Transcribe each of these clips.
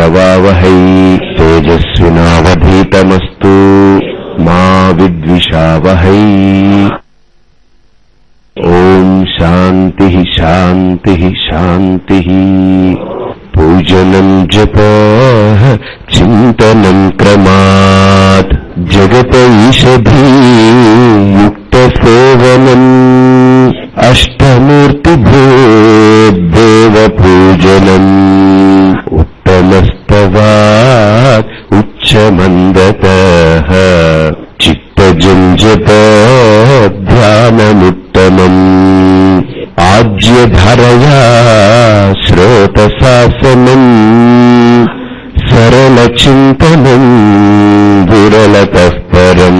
సహ వీర్యం కరవావహై తేజస్వినావధీతమస్తు మా విద్విషావహై ఓం శాంతి శాంతి శాంతి పూజనం జప చింతనం క్రమాత్ జగత ఈషధీ యుక్త సేవనం అష్టమూర్తిభూదేవ పూజనం ఉత్తమస్తవాత్ ఉచ్చమందత చిత్తజం జప ధ్యానముత్తమम् ఆజ్యధరయా శ్రోతశాసనం. సరళచింతనం విరళతః పరం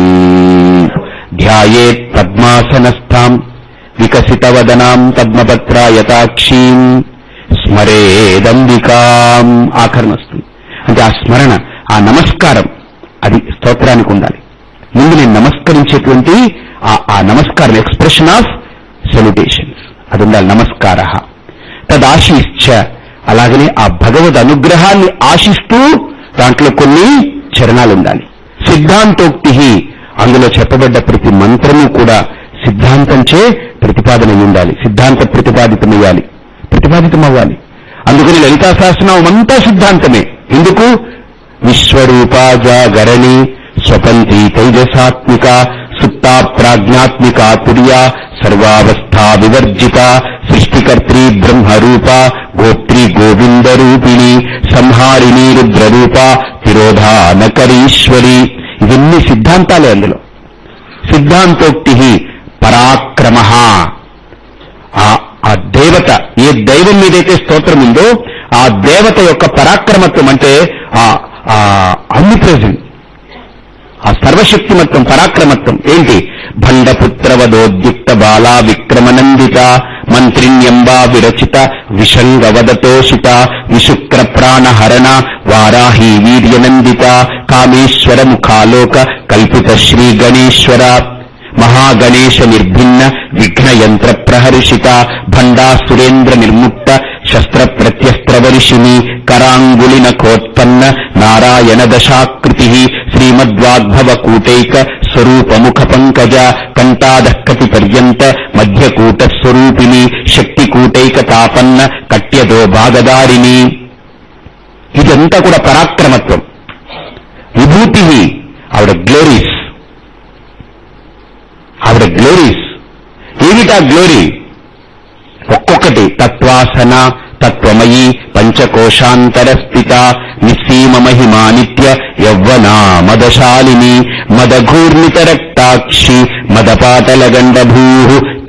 ధ్యాయేత్ స్మరేదంబికాం ఆఖరణ వస్తుంది అంటే ఆ స్మరణ ఆ నమస్కారం అది స్తోత్రానికి ఉండాలి. ముందు నేను నమస్కరించేటువంటి ఆ- ఆ నమస్కారం ఎక్స్ప్రెషన్ ఆఫ్ సెలిబ్రేషన్స్ అది ఉండాలి నమస్కార. తదాశీశ్చ. అలాగనే ఆ భగవద్ అనుగ్రహాన్ని ఆశిస్తూ దాంట్లో కొన్ని చరణాలు ఉండాలి సిద్ధాంతోక్తి అందులో చెప్పబడ్డ ప్రతి మంత్రము కూడా సిద్ధాంతంచే ప్రతిపాదన ఉండాలి సిద్ధాంత ప్రతిపాదితమయ్యాలి. ప్రతిపాదితమవ్వాలి. అందుకని లలితా సహస్రనామం అంతా సిద్ధాంతమే. ఎందుకు? విశ్వరూప జాగరణి స్వతంత్రి తైజసాత్మిక సుప్తా ప్రాజ్ఞాత్మిక తుర్యా సర్వావస్థా వివర్జిత సృష్టికర్త్రి బ్రహ్మరూప గోత్రి గోవింద రూపిణి సంహారిణి రుద్రరూప తిరోధానకరీశ్వరి. ఇవన్నీ సిద్ధాంతాలే అందులో. సిద్ధాంతోక్తి పరాక్రమ ఆ దేవత ఏ దైవం మీదైతే స్తోత్రం ఉందో ఆ దేవత యొక్క పరాక్రమత్వం అంటే ఆ అన్ని అన్నిప్రెజెంట్ ఆ సర్వశక్తిమత్వం పరాక్రమత్వం. ఏంటి? భండపుత్రవదోద్యుక్త బాలా విక్రమనందిత మంత్రిణ్యంబా విరచిత విషంగవదతోషిత విశుక్ర ప్రాణహరణ వారాహీ వీర్యనందిత కామేశ్వర ముఖాలోక కల్పిత శ్రీ గణేశ్వర. మహాగణేశ నిర్భిన్న విఘ్నయంత్ర ప్రహర్షిత భండాసురేంద్ర నిర్ముక్త శస్త్ర ప్రత్యస్త్రవర్షిణి కరాంగులిన కోత్పన్న నారాయణ దశాకృతి శ్రీమద్వాగ్భవకూటైక స్వరూపముఖ పంకజ కంఠాదక్కతి పర్యంత మధ్యకూట స్వరూపిణి శక్తికూటైక తాపన్న కట్యదో భాగదారిణి ఇదంతా కూడా పరాక్రమత్వం. విభూతి ఆవిడ గ్లోరీస్. ఆవిడ గ్లోరీస్ ఏమిటా గ్లోరీ ఒక్కొక్కటి. తత్వాసన తత్వమయీ పంచకోశాంతరస్థిత నిస్సీమ మహిమా నిత్య యవ్వనా మదశాలిని మదఘూర్ణిత రక్తాక్షి మదపాటల గండభూ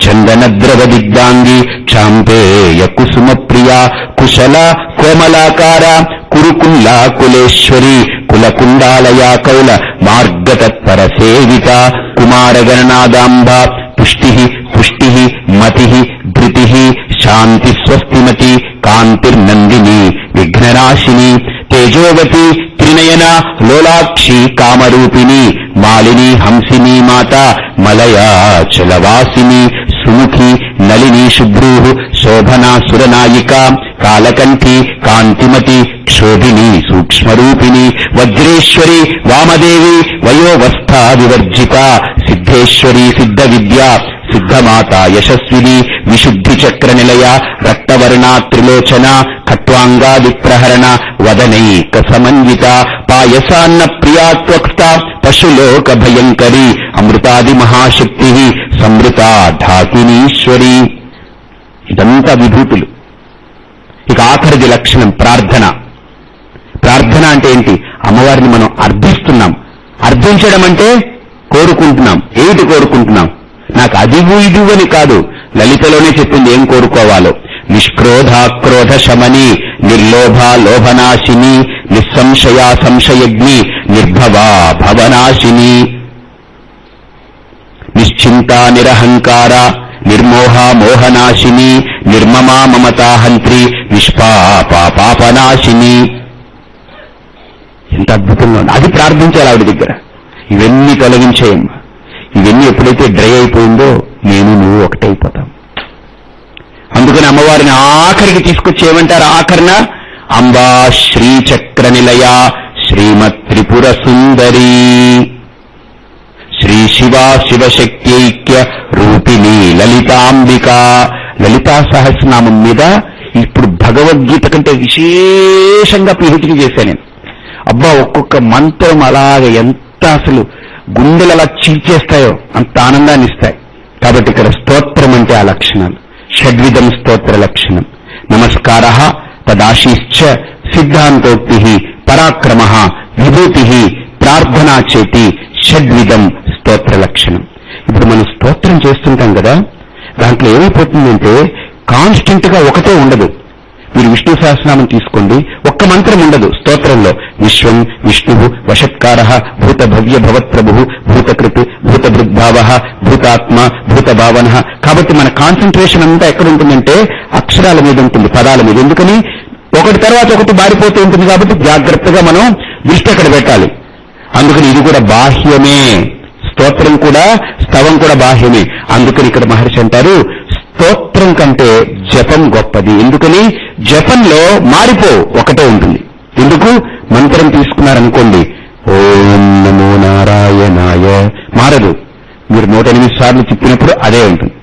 చందనద్రవ దిగ్గాంగి క్షాంపేయ కుసుమ ప్రియా కుశల కోమలాకార కురుకుల్లా కులేశ్వరి కులకుండాలయా కౌల మార్గతత్పర సేవిత. కుమారగణనాదాంబ పుష్టి పుష్టి మతి ధృతి శాంతి స్వస్తిమతి కాంతిర్నందిని విఘ్నరాశిని తేజోవతి త్రినయన లోలాక్షి కామరూపిణి మాలిని హంసిని మాత మలయాచలవాసిని సుముఖి నలిని శుభ్రూ శోభనా సురనాయిక కాలకంఠి కాంతిమతి క్షోభిణి సూక్ష్మరూపిణి వజ్రేశ్వరి వామదేవి వయోవస్థా వివర్జిత సిద్ధేశ్వరీ సిద్ధ విద్య సిద్ధమాత యశస్విని విశుద్ధి చక్ర నిలయ రక్తవర్ణ త్రిలోచన ఖట్వాంగాది ప్రహరణ వదనైక సమన్విత పాయసాన్న ప్రియాత్వక్త పశులోక భయంకరి అమృతాది మహాశక్తి సమృత ధాకినీశ్వరి. ఇదంతా విభూతులు. ఇక ఆఖరిది లక్షణం ప్రార్థన. ప్రార్థన అంటే ఏంటి? అమ్మవారిని మనం అర్థిస్తున్నాం. అర్థించడం అంటే కోరుకుంటున్నాం. ఏమిటి కోరుకుంటున్నాం. నాకు అదివు ఇదివు కాదు. లలితలోనే చెప్పింది ఏం కోరుకోవాలో. నిష్క్రోధాక్రోధ శమని నిర్లోభ లోభనాశిని నిస్సంశయా సంశయజ్ఞి నిర్భవా భవనాశిని. నిశ్చింత నిరహంకార నిర్మోహ మోహనాశిని నిర్మమా మమతాహంత్రి నిష్పాపాపనాశిని ఎంత అద్భుతంగా ఉంది. అది ప్రార్థించాలి ఆవిడ దగ్గర. ఇవన్నీ తొలగించేయమ్మా. ఇవన్నీ ఎప్పుడైతే డ్రై అయిపోయిందో నేను నువ్వు ఒకటైపోతాం అందుకని అమ్మవారిని ఆఖరికి తీసుకొచ్చి ఏమంటారు? ఆఖరణ అంబా శ్రీచక్ర నిలయ శ్రీమత్ త్రిపుర సుందరి. శ్రీ శివా శివశక్త్యైక్య రూపిణి లలితాంబిక. లలితా సహస్రనామం మీద ఇప్పుడు భగవద్గీత కంటే విశేషంగా పిహెచ్డి చేశాను నేను. అబ్బా ఒక్కొక్క మంత్రం అలాగ ఎంత అసలు గుండెలు అలా చీల్చేస్తాయో అంత ఆనందాన్ని ఇస్తాయి. కాబట్టి ఇక్కడ స్తోత్రం అంటే ఆ లక్షణాలు. షడ్విధం స్తోత్ర లక్షణం. నమస్కార తదాశీశ్చ సిద్ధాంతోక్తి పరాక్రమ విభూతి ప్రార్థనా చేతి షడ్విధం స్తోత్ర లక్షణం. ఇప్పుడు మనం స్తోత్రం చేస్తుంటాం కదా దాంట్లో ఏమైపోతుందంటే కాన్స్టెంట్గా ఒకటే ఉండదు. మీరు విష్ణు సహస్రనామం తీసుకోండి. ఒక్క మంత్రం ఉండదు స్తోత్రంలో. విశ్వం విష్ణు వషత్కార భూత భవ్య భవత్ప్రభు భూతకృత్ భూత భృద్భావ భూతాత్మ భూత భావన కాబట్టి మన కాన్సన్ట్రేషన్ అంతా ఎక్కడ ఉంటుందంటే అక్షరాల మీద ఉంటుంది పదాల మీద. ఎందుకని? ఒకటి తర్వాత ఒకటి బారిపోతూ ఉంటుంది కాబట్టి జాగ్రత్తగా మనం దృష్టి అక్కడ పెట్టాలి. అందుకని ఇది కూడా బాహ్యమే. స్తోత్రం కూడా స్తవం కూడా బాహ్యమే. అందుకని ఇక్కడ మహర్షి అంటారు స్తోత్రం కంటే జపం గొప్పది. ఎందుకని? జపంలో మారిపో ఒకటే ఉంటుంది. ఎందుకు? మంత్రం తీసుకున్నారనుకోండి ఓం నమో నారాయణాయ. మారదు. మీరు నూట ఎనిమిది సార్లు చెప్పినప్పుడు అదే ఉంటుంది.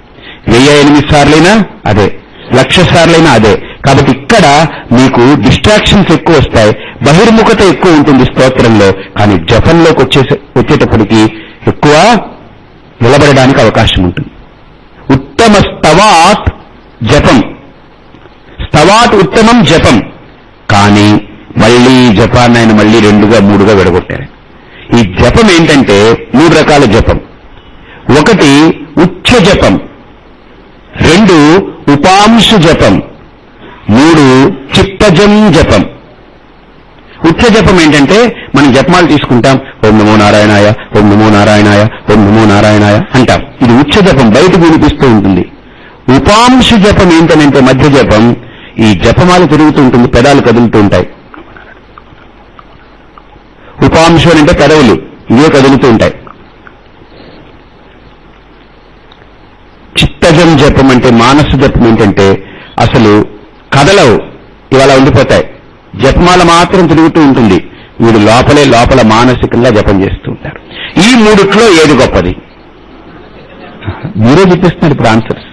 వెయ్యి ఎనిమిది సార్లైనా అదే. లక్ష సార్లైనా అదే. కాబట్టి ఇక్కడ మీకు డిస్ట్రాక్షన్స్ ఎక్కువ వస్తాయి. బహిర్ముఖత ఎక్కువ ఉంటుంది స్తోత్రంలో. కానీ జపంలోకి వచ్చేసే వచ్చేటప్పటికి ఎక్కువ నిలబడడానికి అవకాశం ఉంటుంది. ఉత్తమ స్తవాత్ జపం. స్తవాత్ ఉత్తమం జపం. కానీ మళ్ళీ జపాన్ని ఆయన మళ్ళీ రెండుగా మూడుగా విడగొట్టారు. ఈ జపం ఏంటంటే మూడు రకాల జపం. ఒకటి ఉచ్చ జపం. రెండు ఉపాంశ జపం. మూడు చిత్తజం జపం. ఉచ్చ జపం ఏంటంటే మనం జపమాలు తీసుకుంటాం. ఓం నమో నారాయణాయ ఓం నమో నారాయణాయ ఓం నమో నారాయణాయ అంటాం. ఇది ఉచ్చ జపం బయటకు వినిపిస్తూ ఉంటుంది. ఉపాంశ జపం ఏంటనంటే మధ్య జపం. ఈ జపమాలు తిరుగుతూ ఉంటుంది పెదాలు కదులుతూ ఉంటాయి. ఉపాంశం అంటే పెదవులు ఇవే కదులుతూ ఉంటాయి. చిత్తజం జపం అంటే మానస జపం ఏంటంటే అసలు కదలవు. ఇవాళ ఉండిపోతాయి. జపమాల మాత్రం తిరుగుతూ ఉంటుంది. వీడు లోపలే లోపల మానసికంగా జపం చేస్తూ ఉంటారు ఈ మూడిట్లో ఏది గొప్పది? మీరే చెప్పిస్తున్నారు ఇప్పుడు ఆన్సర్స్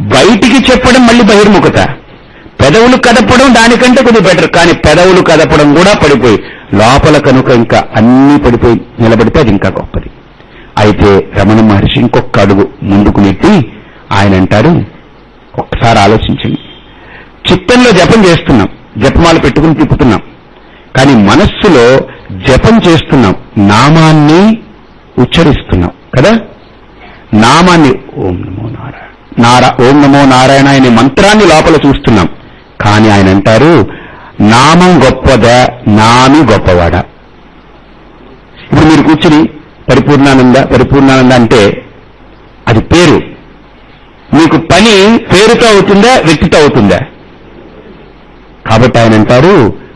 బయటికి చెప్పడం మళ్ళీ బహిర్ముఖత. పెదవులు కదపడం దానికంటే కొద్దిగా బెటర్ కానీ పెదవులు కదపడం కూడా పడిపోయి లోపల కనుక ఇంకా అన్ని పడిపోయి నిలబడితే అది ఇంకా గొప్పది. అయితే రమణ మహర్షి ఇంకొక అడుగు ముందుకు నెట్టి ఆయన అంటారు ఒక్కసారి ఆలోచించండి. చిత్తంలో జపం చేస్తున్నాం. జపమాలు పెట్టుకుని తిప్పుతున్నాం. కానీ మనస్సులో జపం చేస్తున్నాం. నామాన్ని ఉచ్చరిస్తున్నాం. కదా? నామాన్ని ఓం నమో నారాయణ నారా ఓం నమో నారాయణ అనే మంత్రాన్ని లోపల చూస్తున్నాం. కానీ ఆయన అంటారు నామం గొప్పదా నాను గొప్పవాడా. ఇప్పుడు మీరు కూర్చుని పరిపూర్ణానంద పరిపూర్ణానంద అంటే అది పేరు. మీకు పని పేరుతో అవుతుందా వ్యక్తితో అవుతుందా? కాబట్టి ఆయన అంటారు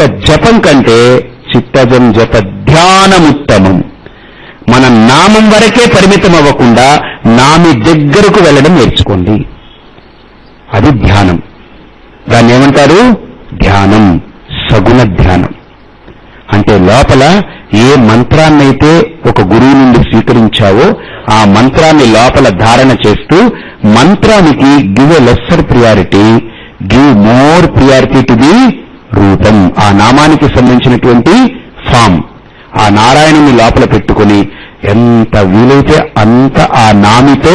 చిత్త జపం కంటే చిత్తజం జప ధ్యానముత్తమం. మన నామం వరకే పరిమితం అవ్వకుండా నామి దగ్గరకు వెళ్ళడం నేర్చుకోండి. అది ధ్యానం. దాన్ని ఏమంటారు? ధ్యానం. సగుణ ధ్యానం. అంటే లోపల ఏ మంత్రాన్నైతే ఒక గురువు నుండి స్వీకరించావో ఆ మంత్రాన్ని లోపల ధారణ చేస్తూ మంత్రానికి give a lesser priority give more priority to the rupam. ఆ నామానికి సంబంధించినటువంటి ఫామ్. ఆ నారాయణుని లోపల పెట్టుకుని ఎంత వీలైతే అంత ఆ నామితో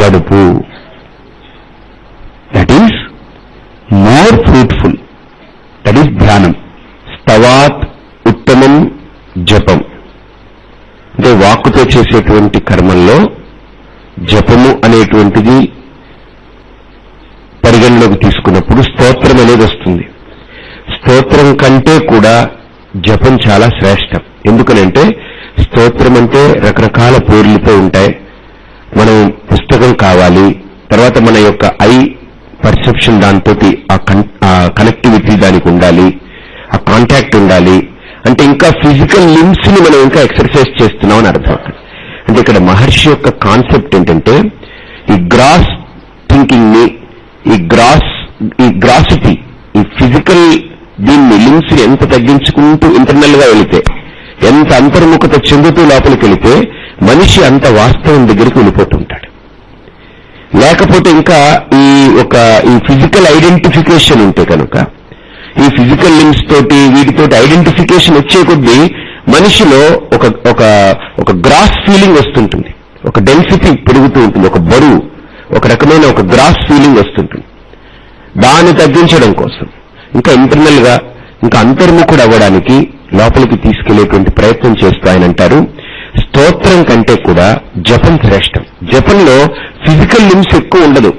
గడుపు. That is more fruitful that is ధ్యానం స్తవాత్ ఉత్తమం జపం అంటే వాక్కుతో చేసేటువంటి కర్మల్లో జపము అనేటువంటిది పరిగణలోకి తీసుకున్నప్పుడు స్తోత్రం అనేది వస్తుంది. స్తోత్రం కంటే కూడా జపం చాలా శ్రేష్టం. ఎందుకనంటే స్తోత్రం అంటే రకరకాల పేర్లతో ఉంటాయి. మనం పుస్తకం కావాలి తర్వాత మన యొక్క ఐ పర్సెప్షన్ దాంతో ఆ కనెక్టివిటీ దానికి ఉండాలి ఆ కాంటాక్ట్ ఉండాలి. అంటే ఇంకా ఫిజికల్ లిమ్స్ని మనం ఇంకా ఎక్సర్సైజ్ చేస్తున్నాం అని అర్థం అంటే ఇక్కడ మహర్షి యొక్క కాన్సెప్ట్ ఏంటంటే ఈ గ్రాస్ థింకింగ్ని ఈ గ్రాస్ ఈ గ్రాసిటీ ఈ ఫిజికల్ దీన్ని లిమ్స్ ఎంత తగ్గించుకుంటూ ఇంటర్నల్గా వెళితే ఎంత అంతర్ముఖత చెందుతూ లోపలికి వెళితే మనిషి అంత వాస్తవం దగ్గరికి వెళ్ళిపోతుంటాడు. లేకపోతే ఇంకా ఈ ఒక ఈ ఫిజికల్ ఐడెంటిఫికేషన్ ఉంటే కనుక ఈ ఫిజికల్ లింక్స్ తోటి వీటితోటి ఐడెంటిఫికేషన్ వచ్చే కొద్దీ మనిషిలో ఒక ఒక ఒక గ్రాస్ ఫీలింగ్ వస్తుంటుంది. ఒక డెన్సిటీ పెరుగుతూ ఉంటుంది. ఒక బరువు ఒక రకమైన ఒక గ్రాస్ ఫీలింగ్ వస్తుంటుంది. దాన్ని తగ్గించడం కోసం. ఇంకా ఇంటర్నల్గా ఇంకా అంతర్ముఖుడు అవ్వడానికి లోపలికి తీసుకెళ్ళేటువంటి ప్రయత్నం చేస్తూ ఆయన అంటారు. స్తోత్రం కంటే కూడా జపం శ్రేష్టం. జపంలో ఫిజికల్ లిమ్స్ ఎక్కువ ఉండదు.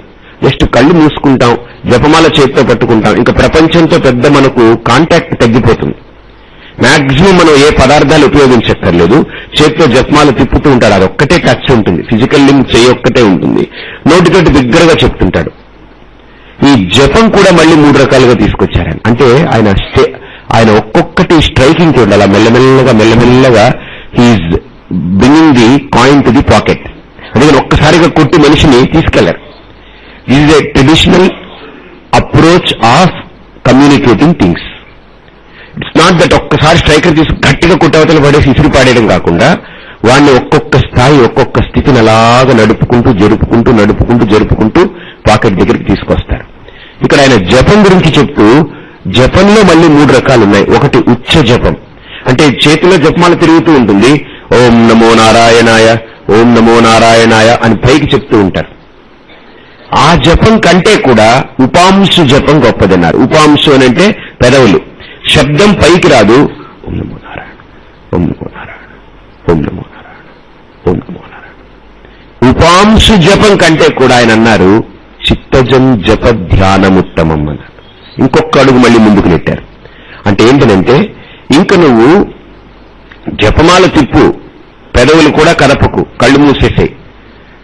జస్ట్ కళ్ళు మూసుకుంటాం జపమాల చేతితో పట్టుకుంటాం. ఇంకా ప్రపంచంతో పెద్ద మనకు కాంటాక్ట్ తగ్గిపోతుంది. మాక్సిమం మనం ఏ పదార్థాలు ఉపయోగించక్కర్లేదు. చేతితో జపమాలు తిప్పుతూ ఉంటాడు అదొక్కటే టచ్ ఉంటుంది. ఫిజికల్ లింక్ చేయి ఒక్కటే ఉంటుంది. నోటితోటి బిగ్గరగా చెప్తుంటాడు. ఈ జపం కూడా మళ్ళీ మూడు రకాలుగా తీసుకొచ్చారు. అంటే ఆయన స్టే ఆయన ఒక్కొక్కటి స్ట్రైకింగ్ చూడాలి అలా మెల్లమెల్లగా మెల్లమెల్లగా he is bringing the coin to the pocket అందుకని ఒక్కసారిగా కొట్టి మనిషిని తీసుకెళ్ళారు. Is a traditional approach of communicating things it's not that ఒక్కసారి స్ట్రైకర్ తీసి గట్టిగా కొట్టవతలు పడేసి ఇసురు పాడేయడం కాకుండా వాడిని ఒక్కొక్క స్థాయి ఒక్కొక్క స్థితిని అలాగా నడుపుకుంటూ జరుపుకుంటూ నడుపుకుంటూ జరుపుకుంటూ పాకెట్ దగ్గరికి తీసుకొస్తారు. ఇక్కడ ఆయన జపం గురించి చెప్తూ జపంలో మళ్ళీ మూడు రకాలు ఉన్నాయి. ఒకటి ఉచ్చ జపం. అంటే చేతిలో జపమాల తిరుగుతూ ఉంటుంది. ఓం నమో నారాయణాయ ఓం నమో నారాయణాయ అని పైకి చెప్తూ ఉంటారు. ఆ జపం కంటే కూడా ఉపాంశు జపం గొప్పదన్నారు. ఉపాంశు అని అంటే పెదవులు. శబ్దం పైకి రాదు. ఓం నమో నారాయణ ఓం నమో నారాయణ ఓం నమో నారాయణ ఓం నమో నారాయణ. ఉపాంశు జపం కంటే కూడా ఆయన అన్నారు చిత్తజం జప ధ్యానముత్తమం అన్నారు ఇంకొక అడుగు మళ్ళీ ముందుకు నెట్టారు. అంటే ఏంటనంటే ఇంక నువ్వు జపమాల తిప్పు పెదవులు కూడా కదపకు కళ్ళు మూసేసాయి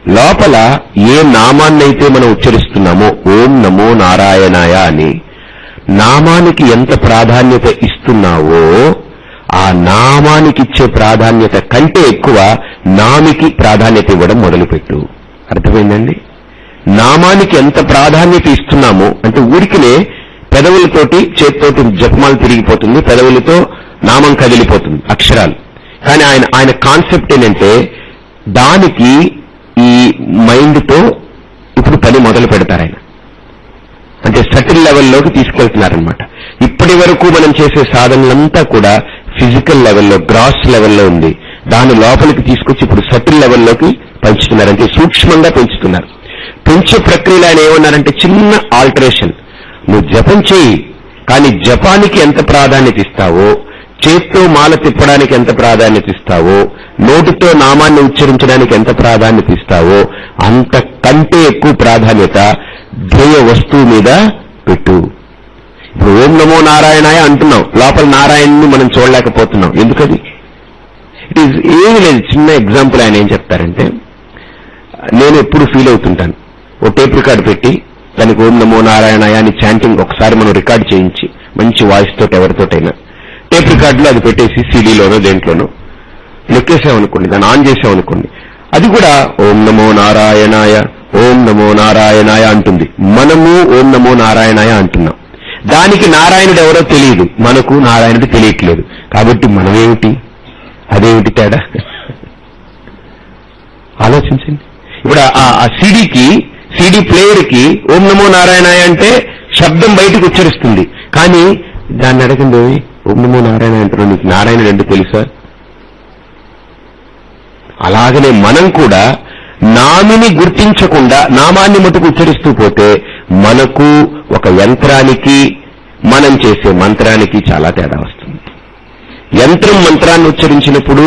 లోపల ఏ నామాన్నైతే మనం ఉచ్చరిస్తున్నామో ఓం నమో నారాయణాయ అని నామానికి ఎంత ప్రాధాన్యత ఇస్తున్నావో ఆ నామానికి ఇచ్చే ప్రాధాన్యత కంటే ఎక్కువ నామికి ప్రాధాన్యత ఇవ్వడం మొదలుపెట్టు. అర్థమైందండి? నామానికి ఎంత ప్రాధాన్యత ఇస్తున్నామో అంటే ఊరికినే పెదవులతోటి చేతితోటి జపమాలు తిరిగిపోతుంది పెదవులతో నామం కదిలిపోతుంది అక్షరాలు. కానీ ఆయన ఆయన కాన్సెప్ట్ ఏంటంటే దానికి ఈ మైండ్తో ఇప్పుడు పని మొదలు పెడతారు ఆయన. అంటే సటిల్ లెవెల్లోకి తీసుకెళ్తున్నారనమాట ఇప్పటి వరకు మనం చేసే సాధనలంతా కూడా ఫిజికల్ లెవెల్లో గ్రాస్ లెవెల్లో ఉంది. దాని లోపలికి తీసుకొచ్చి ఇప్పుడు సటిల్ లెవెల్లోకి పెంచుతున్నారు అంటే సూక్ష్మంగా పెంచుతున్నారు. పెంచే ప్రక్రియలో ఆయన ఏమన్నారంటే చిన్న ఆల్టరేషన్. నువ్వు జపం చేయి కానీ జపానికి ఎంత ప్రాధాన్యత ఇస్తావో చేత్తో మాల తిప్పడానికి ఎంత ప్రాధాన్యత ఇస్తావో నోటితో నామాన్ని ఉచ్చరించడానికి ఎంత ప్రాధాన్యత ఇస్తావో అంతకంటే ఎక్కువ ప్రాధాన్యత ధ్యేయ వస్తువు మీద పెట్టు. ఇప్పుడు ఓం నమో నారాయణాయ అంటున్నాం. లోపల నారాయణ్ని మనం చూడలేకపోతున్నాం. ఎందుకది? ఇట్ ఈజ్ ఏమి లేదు. చిన్న ఎగ్జాంపుల్ ఆయన ఏం చెప్తారంటే నేను ఎప్పుడు ఫీల్ అవుతుంటాను. ఓ టేప్ రికార్డ్ పెట్టి దానికి ఓం నమో నారాయణాయ అని చాంటింగ్ ఒకసారి మనం రికార్డ్ చేయించి మంచి వాయిస్ తోటి ఎవరితోటైనా. టేప్ రికార్డులో అది పెట్టేసి సీడీలోనో దేంట్లోనో నొక్కేసామనుకోండి దాన్ని ఆన్ చేసామనుకోండి. అది కూడా ఓం నమో నారాయణాయ ఓం నమో నారాయణాయ అంటుంది. మనము ఓం నమో నారాయణాయ అంటున్నాం. దానికి నారాయణుడు ఎవరో తెలియదు. మనకు నారాయణుడు తెలియట్లేదు. కాబట్టి మనమేమిటి? అదేమిటి తేడా? ఆలోచించండి. ఇప్పుడు ఆ సిడీకి సిడీ ప్లేయర్కి ఓం నమో నారాయణ అంటే శబ్దం బయటకు ఉచ్చరిస్తుంది. కానీ దాన్ని అడగండి ఓం నమో నారాయణ అంటారు నీకు నారాయణుడు అంటే తెలుసా? అలాగనే మనం కూడా నామిని గుర్తించకుండా నామాన్ని మటుకు ఉచ్చరిస్తూ పోతే మనకు ఒక యంత్రానికి మనం చేసే మంత్రానికి చాలా తేడా వస్తుంది. యంత్రం మంత్రాన్ని ఉచ్చరించినప్పుడు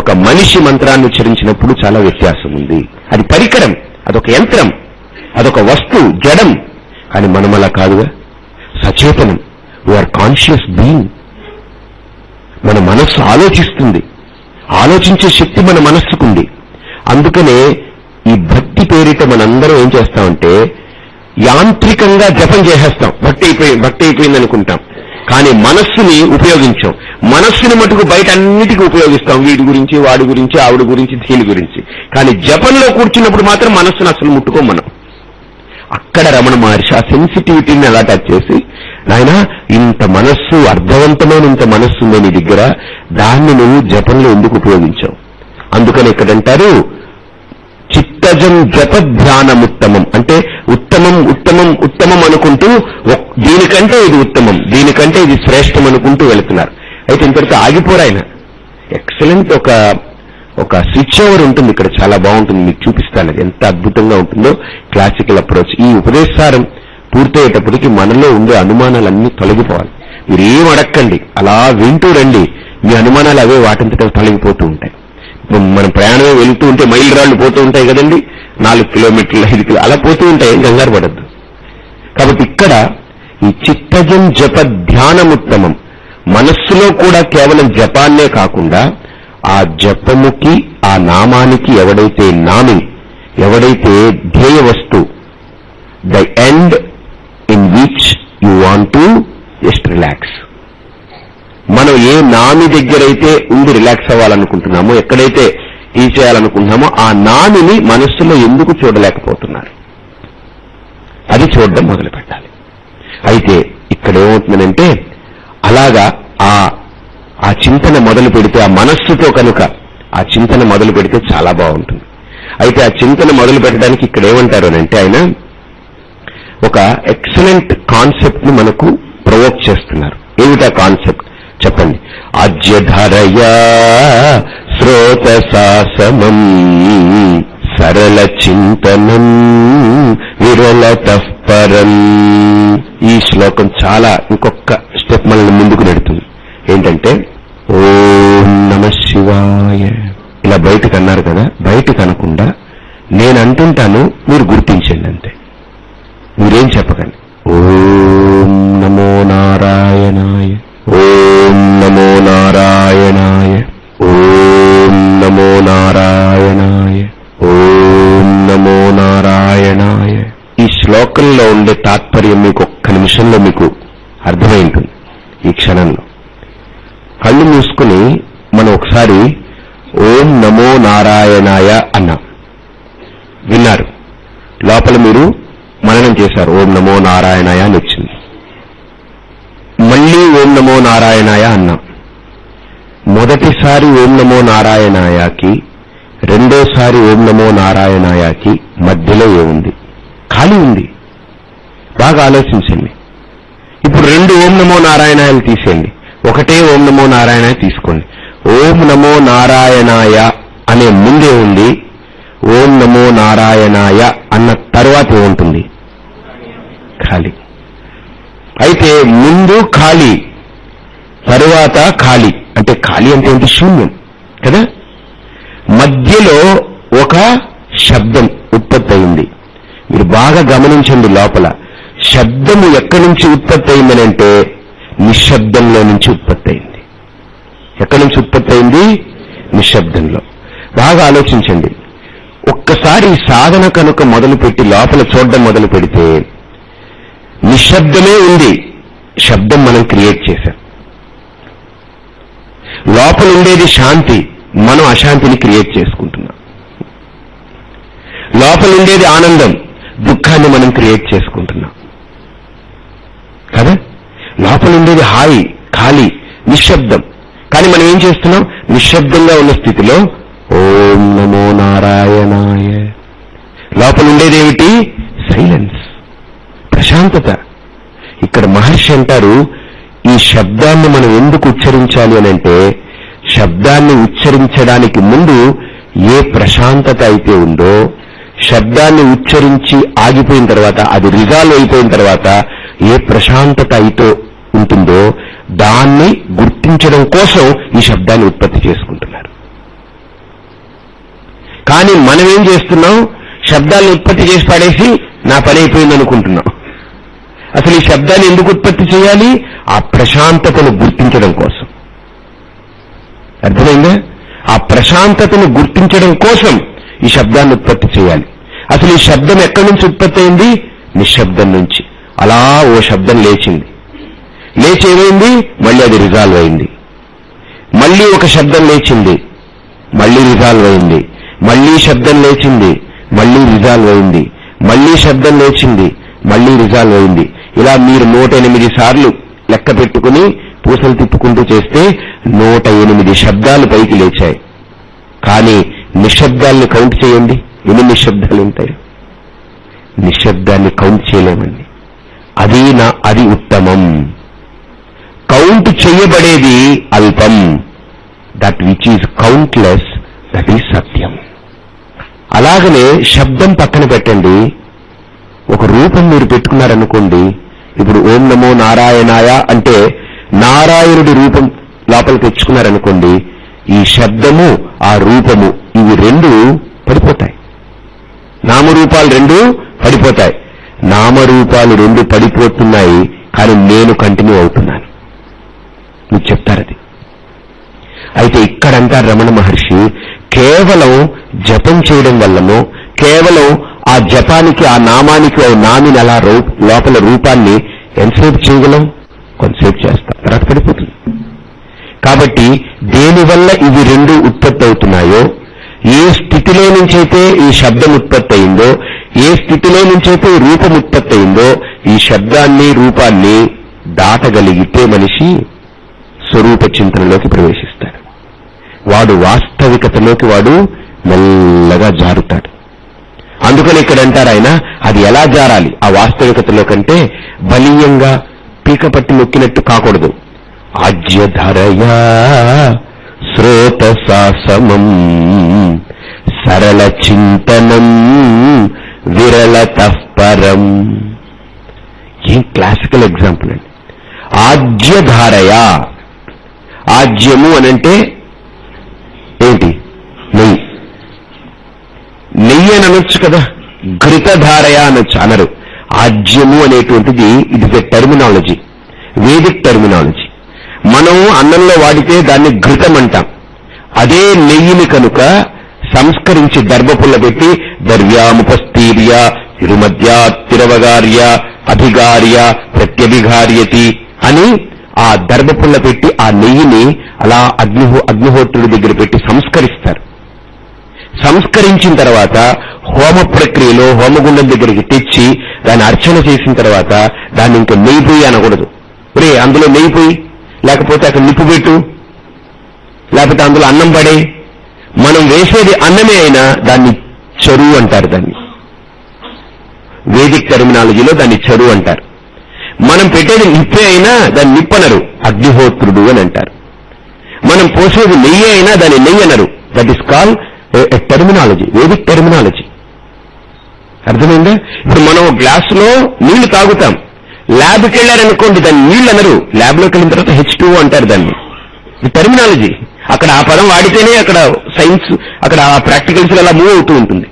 ఒక మనిషి మంత్రాన్ని ఉచ్చరించినప్పుడు చాలా వ్యత్యాసం ఉంది. అది పరికరం అదొక యంత్రం అదొక వస్తువు జడం. కానీ మనం అలా కాదుగా. సచేతనం వీఆర్ కాన్షియస్ బీయింగ్ మన మనస్సు ఆలోచిస్తుంది. ఆలోచించే శక్తి మన మనస్సుకుంది. అందుకనే ఈ భక్తి పేరిట మనందరం ఏం చేస్తామంటే యాంత్రికంగా జపం చేసేస్తాం. భక్తి అయిపోయి భక్తి అయిపోయింది అనుకుంటాం కానీ మనస్సుని ఉపయోగించాం. మనస్సుని మటుకు బయట అన్నిటికీ ఉపయోగిస్తాం. వీటి గురించి వాడి గురించి ఆవిడ గురించి దీని గురించి. కానీ జపంలో కూర్చున్నప్పుడు మాత్రం మనస్సును అసలు ముట్టుకోం మనం. అక్కడ రమణ మహర్షి ఆ సెన్సిటివిటీని అలా టచ్ చేసి నాయన ఇంత మనస్సు అర్థవంతమైన ఇంత మనస్సు ఉంది నీ దగ్గర దాన్ని నువ్వు జపంలో ఎందుకు ఉపయోగించావు? అందుకని ఇక్కడంటారు చిత్తజం జప ధ్యానముత్తమం అంటే ఉత్తమం ఉత్తమం ఉత్తమం అనుకుంటూ దీనికంటే ఇది ఉత్తమం దీనికంటే ఇది శ్రేష్టం అనుకుంటూ వెళుతున్నారు. అయితే ఇంతటితో ఆగిపోరాయన ఎక్సలెంట్ ఒక ఒక స్విచ్ ఓవర్ ఉంటుంది ఇక్కడ చాలా బాగుంటుంది మీకు చూపిస్తాను అది ఎంత అద్భుతంగా ఉంటుందో క్లాసికల్ అప్రోచ్ ఈ ఉపదేశారం పూర్తయ్యేటప్పటికి మనలో ఉండే అనుమానాలన్నీ తొలగిపోవాలి. మీరు ఏం అడక్కండి అలా వింటూ రండి. మీ అనుమానాలు అవే వాటింతటం తొలగిపోతూ ఉంటాయి. మనం- ప్రయాణమే వెళ్తూ ఉంటే మైలు రాళ్ళు పోతూ ఉంటాయి కదండి. నాలుగు కిలోమీటర్లు ఐదు కిలో అలా పోతూ ఉంటాయి ఏం కంగారు పడద్దు. కాబట్టి ఇక్కడ ఈ చిత్తజం జప ధ్యానముత్తమం మనస్సులో కూడా కేవలం జపాన్నే కాకుండా ఆ జపముకి ఆ నామానికి ఎవడైతే నామి ఎవడైతే ధ్యేయ వస్తు the end in which you want to just relax మనం ఏ నామి దగ్గరైతే ఉండి రిలాక్స్ అవ్వాలనుకుంటున్నామో ఎక్కడైతే ఈ చేయాలనుకుంటున్నామో ఆ నామిని మనస్సులో ఎందుకు చూడలేకపోతున్నారు? అది చూడడం మొదలు పెట్టాలి అయితే ఇక్కడ ఏమవుతుందంటే అలాగా ఆ ఆ చింతన మొదలు పెడితే ఆ మనస్సుతో కనుక ఆ చింతన మొదలు పెడితే చాలా బాగుంటుంది. అయితే ఆ చింతన మొదలు పెట్టడానికి ఇక్కడ ఏమంటారు అంటే ఆయన ఒక ఎక్సలెంట్ కాన్సెప్ట్ని మనకు ప్రవోక్ చేస్తున్నారు. ఏమిటా కాన్సెప్ట్? చెప్పండి. అజ్యధరయా శ్రోతసాసమం సరళ చింతనం విరళత పరం ఈ శ్లోకం చాలా ఇంకొక స్టెప్ మనల్ని ముందుకు నెడుతుంది. ఏంటంటే ఓం నమ శివాయ. ఇలా బయటకు అన్నారు కదా బయటకు అనకుండా నేను అంటుంటాను మీరు గుర్తించండి అంతే. మీరేం చెప్పకండి. ఓం నమో నారాయణాయ. ఓం నమో నారాయణాయ. ఓం నమో నారాయణ శ్లోకంలో ఉండే తాత్పర్యం మీకు ఒక్క నిమిషంలో మీకు అర్థమై ఉంటుంది. ఈ క్షణంలో. కళ్ళు మూసుకుని మనం ఒకసారి ఓం నమో నారాయణాయ అన్నాం. విన్నారు. లోపల మీరు మననం చేశారు. ఓం నమో నారాయణాయ అని వచ్చింది. మళ్ళీ ఓం నమో నారాయణాయ అన్నాం. మొదటిసారి ఓం నమో నారాయణాయకి రెండోసారి ఓం నమో నారాయణాయకి మధ్యలో ఏముంది ఖాళీ ఉంది. బాగా ఆలోచించండి. ఇప్పుడు రెండు ఓం నమో నారాయణాయలు తీసేయండి. ఒకటే ఓం నమో నారాయణ తీసుకోండి. ఓం నమో నారాయణాయ అనే ముందే ఉంది. ఓం నమో నారాయణాయ అన్న తర్వాత ఏముంటుంది ఖాళీ. అయితే ముందు ఖాళీ తరువాత ఖాళీ. అంటే ఖాళీ అంటే ఏంటి? శూన్యం. కదా? మధ్యలో ఒక శబ్దం ఉత్పత్తి అయింది. మీరు బాగా గమనించండి లోపల. శబ్దము ఎక్కడి నుంచి ఉత్పత్తి అయిందని అంటే నిశ్శబ్దంలో నుంచి ఉత్పత్తి అయింది ఎక్కడి నుంచి ఉత్పత్తి అయింది నిశ్శబ్దంలో. బాగా ఆలోచించండి. ఒక్కసారి సాధన కనుక మొదలుపెట్టి లోపల చూడడం మొదలు పెడితే నిశ్శబ్దమే ఉంది. శబ్దం మనం క్రియేట్ చేశాం. లోపల ఉండేది శాంతి. మనం అశాంతిని క్రియేట్ చేసుకుంటున్నాం. లోపల ఉండేది ఆనందం. దుఃఖాన్ని మనం క్రియేట్ చేసుకుంటున్నాం. లోపల ఉండేది హాయి ఖాళీ నిశ్శబ్దం. కానీ మనం ఏం చేస్తున్నాం? నిశ్శబ్దంగా ఉన్న స్థితిలో ఓం నమో నారాయణాయ. లోపల ఉండేదేమిటి సైలెన్స్ ప్రశాంతత. ఇక్కడ మహర్షి అంటారు ఈ శబ్దాన్ని మనం ఎందుకు ఉచ్చరించాలి అని అంటే శబ్దాన్ని ఉచ్చరించడానికి ముందు ఏ ప్రశాంతత అయితే ఉందో శబ్దాన్ని ఉచ్చరించి ఆగిపోయిన తర్వాత అది రిజాల్వ్ అయిపోయిన తర్వాత ఏ ప్రశాంతత అయితే ఉంటుందో దాన్ని గుర్తించడం కోసం ఈ శబ్దాన్ని ఉత్పత్తి చేసుకుంటున్నారు. కానీ మనం ఏం చేస్తున్నాం? శబ్దాన్ని ఉత్పత్తి చేసి పడేసి నా పని అయిపోయింది అనుకుంటున్నాం. అసలు ఈ శబ్దాన్ని ఎందుకు ఉత్పత్తి చేయాలి? ఆ ప్రశాంతతను గుర్తించడం కోసం. అర్థమైందా? ఆ ప్రశాంతతను గుర్తించడం కోసం ఈ శబ్దాన్ని ఉత్పత్తి చేయాలి. అసలు ఈ శబ్దం ఎక్కడి నుంచి ఉత్పత్తి అయింది? నిశ్శబ్దం నుంచి. అలా ఓ శబ్దం లేచింది. లేచి ఏమైంది మళ్ళీ అది రిజాల్వ్ అయింది. మళ్ళీ ఒక శబ్దం లేచింది. మళ్ళీ రిజాల్వ్ అయింది. మళ్ళీ శబ్దం లేచింది. మళ్ళీ రిజాల్వ్ అయింది. మళ్ళీ శబ్దం లేచింది. మళ్ళీ రిజాల్వ్ అయింది. ఇలా మీరు నూట ఎనిమిది సార్లు లెక్క పెట్టుకుని పూసలు తిప్పుకుంటూ చేస్తే నూట ఎనిమిది శబ్దాలు పైకి లేచాయి. కానీ నిశ్శబ్దాల్ని కౌంట్ చేయండి. ఎన్ని నిశ్శబ్దాలు ఉంటాయి? నిశ్శబ్దాన్ని కౌంట్ చేయలేమండి. అది నా అది ఉత్తమం. కౌంట్ చేయబడేది అల్పం. That which is countless that is సత్యం అలాగనే శబ్దం పక్కన పెట్టండి. ఒక రూపం మీరు పెట్టుకున్నారనుకోండి. ఇప్పుడు ఓం నమో నారాయణాయ అంటే నారాయణుడి రూపం లోపల తెచ్చుకున్నారనుకోండి ఈ శబ్దము ఆ రూపము ఇవి రెండు పడిపోతాయి. నామరూపాలు రెండు పడిపోతాయి. నామరూపాలు రెండు పడిపోతున్నాయి కానీ నేను కంటిన్యూ అవుతున్నాను. మీకు చెప్తారది. అయితే ఇక్కడంటారు రమణ మహర్షి కేవలం జపం చేయడం వల్లనో కేవలం ఆ జపానికి ఆ నామానికి ఆ నామిని అలా లోపల రూపాన్ని ఎంతసేపు చేయగలం? కొంతసేపు చేస్తాం. తర్వాత పడిపోతుంది. కాబట్టి దేనివల్ల ఇవి రెండు ఉత్పత్తి అవుతున్నాయో ఏ స్థితిలో నుంచైతే ఈ శబ్దం ఉత్పత్తి అయిందో ఏ స్థితిలో నుంచైతే రూపం ఉత్పత్తి అయిందో ఈ శబ్దాన్ని రూపాన్ని దాటగలిగితే మనిషి స్వరూప చింతనలోకి ప్రవేశిస్తాడు. వాడు వాస్తవికతలోకి వాడు మెల్లగా జారుతాడు. అందుకని ఇక్కడ అంటారు ఆయన అది ఎలా జారాలి? ఆ వాస్తవికతలో కంటే బలీయంగా పీకపట్టి నొక్కినట్టు కాకూడదు. ఆజ్యధరయా శ్రోతసాసమం సరళ చింతనం విరళ తత్పరం ఏం క్లాసికల్ ఎగ్జాంపుల్ అండి. ఆజ్యధారయా ఆజ్యము అనంటే ఏంటి? నెయ్యి. నెయ్యి అని అనొచ్చు కదా. ఘృతధారయ అనొచ్చు అనరు. ఆజ్యము అనేటువంటిది ఇది ఒక టెర్మినాలజీ వేదిక్ టెర్మినాలజీ మనం అన్నంలో వాడితే దాన్ని ఘృతం అంటాం. అదే నెయ్యిని కనుక సంస్కరించి దర్భపుల్ల పెట్టి దర్వ్యాముపస్థీర్య తిరుమధ్య తిరవగార్య అభిగార్య ప్రత్యభిగార్యతి అని ఆ దర్భపుల్ల పెట్టి ఆ నెయ్యిని అలా అగ్ని అగ్నిహోత్రుడి దగ్గర పెట్టి సంస్కరిస్తారు. సంస్కరించిన తర్వాత హోమ ప్రక్రియలో హోమగుండం దగ్గరికి తెచ్చి దాన్ని అర్చన చేసిన తర్వాత దాన్ని ఇంకా నెయ్యిపోయి అనకూడదు. రే అందులో నెయ్యిపోయి లేకపోతే అక్కడ నిప్పు పెట్టు లేకపోతే అందులో అన్నం పడే. మనం వేసేది అన్నమే అయినా దాన్ని చెరువు అంటారు దాన్ని. వేదిక్ టెర్మినాలజీలో దాన్ని చెరువు అంటారు. మనం పెట్టేది నిప్పే అయినా దాన్ని నిప్పనరు. అగ్నిహోత్రుడు అని అంటారు. మనం పోసేది నెయ్యి అయినా దాన్ని నెయ్యి అనరు. That is call terminology Vedic terminology అర్థమైందా? ఇప్పుడు మనం గ్లాసులో నీళ్ళు తాగుతాం. ల్యాబ్కి వెళ్ళారనుకోండి దాన్ని నీళ్ళు అనరు. ల్యాబ్లోకి వెళ్ళిన తర్వాత హెచ్ టూ అంటారు దాన్ని. టెర్మినాలజీ అక్కడ ఆ పదం వాడితేనే అక్కడ సైన్స్ అక్కడ ఆ ప్రాక్టికల్స్ అలా మూవ్ అవుతూ ఉంటుంది.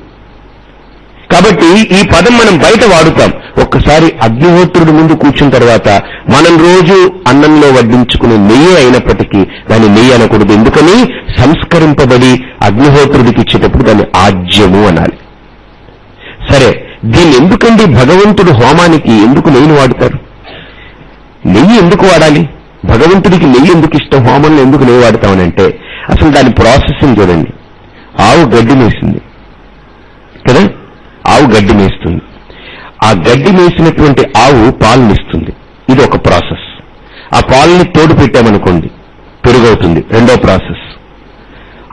కాబట్టి ఈ పదం మనం బయట వాడుతాం. ఒక్కసారి అగ్నిహోత్రుడు ముందు కూర్చున్న తర్వాత మనం రోజు అన్నంలో వడ్డించుకునే నెయ్యి అయినప్పటికీ దాన్ని నెయ్యి అనకూడదు. ఎందుకని? సంస్కరింపబడి అగ్నిహోత్రుడికి ఇచ్చేటప్పుడు దాన్ని ఆజ్యము అనాలి. సరే దీన్ని ఎందుకండి భగవంతుడు హోమానికి ఎందుకు నెయ్యిని వాడతారు? నెయ్యి ఎందుకు వాడాలి? భగవంతుడికి నెయ్యి ఎందుకు ఇష్టం? హోమంలో ఎందుకు నెయ్యి వాడతామనంటే అసలు దాని ప్రాసెసింగ్ చూడండి. ఆవు గడ్డి మేసింది. కదా? ఆవు గడ్డి మేస్తుంది. ఆ గడ్డి మేసినటువంటి ఆవు పాలనిస్తుంది. ఇది ఒక ప్రాసెస్. ఆ పాలని తోడు పెట్టామనుకోండి పెరుగవుతుంది. రెండో ప్రాసెస్.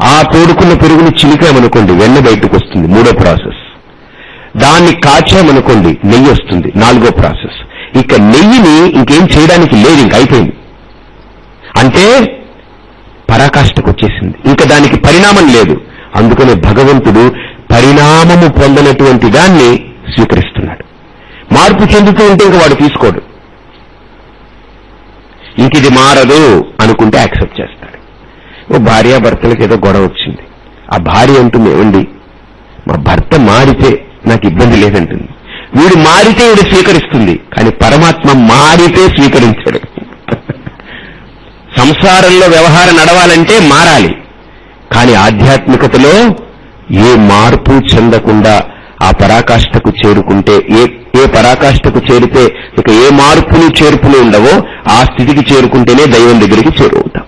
ఆ తోడుకున్న పెరుగును చిలికామనుకోండి వెన్న బయటకు వస్తుంది మూడో ప్రాసెస్. దాన్ని కాచామనుకోండి నెయ్యి వస్తుంది. నాలుగో ప్రాసెస్. ఇక నెయ్యిని ఇంకేం చేయడానికి లేదు ఇంక అయిపోయింది. అంటే పరాకాష్ఠకు వచ్చేసింది ఇంకా దానికి పరిణామం లేదు. అందుకనే భగవంతుడు పరిణామము పొందనటువంటి దాన్ని స్వీకరిస్తున్నాడు. మార్పు చెందుతూ ఉంటే ఇంక వాడు తీసుకోడు. ఇంక ఇది మారదు అనుకుంటే యాక్సెప్ట్ చేస్తాడు. ఓ భార్యాభర్తలకు ఏదో గొడవ వచ్చింది. ఆ భార్య అంటుంది ఏమండి మా భర్త మారితే నాకు ఇబ్బంది లేదంటుంది. వీడు మారితే వీడు స్వీకరిస్తుంది కానీ పరమాత్మ మారితే స్వీకరించాడు. సంసారంలో వ్యవహారం నడవాలంటే మారాలి. కానీ ఆధ్యాత్మికతలో ఏ మార్పు చెందకుండా ఆ పరాకాష్ఠకు చేరుకుంటే ఏ ఏ పరాకాష్ఠకు చేరితే ఇక ఏ మార్పులు చేర్పులు ఉండవో ఆ స్థితికి చేరుకుంటేనే దైవం దగ్గరికి చేరువుతాం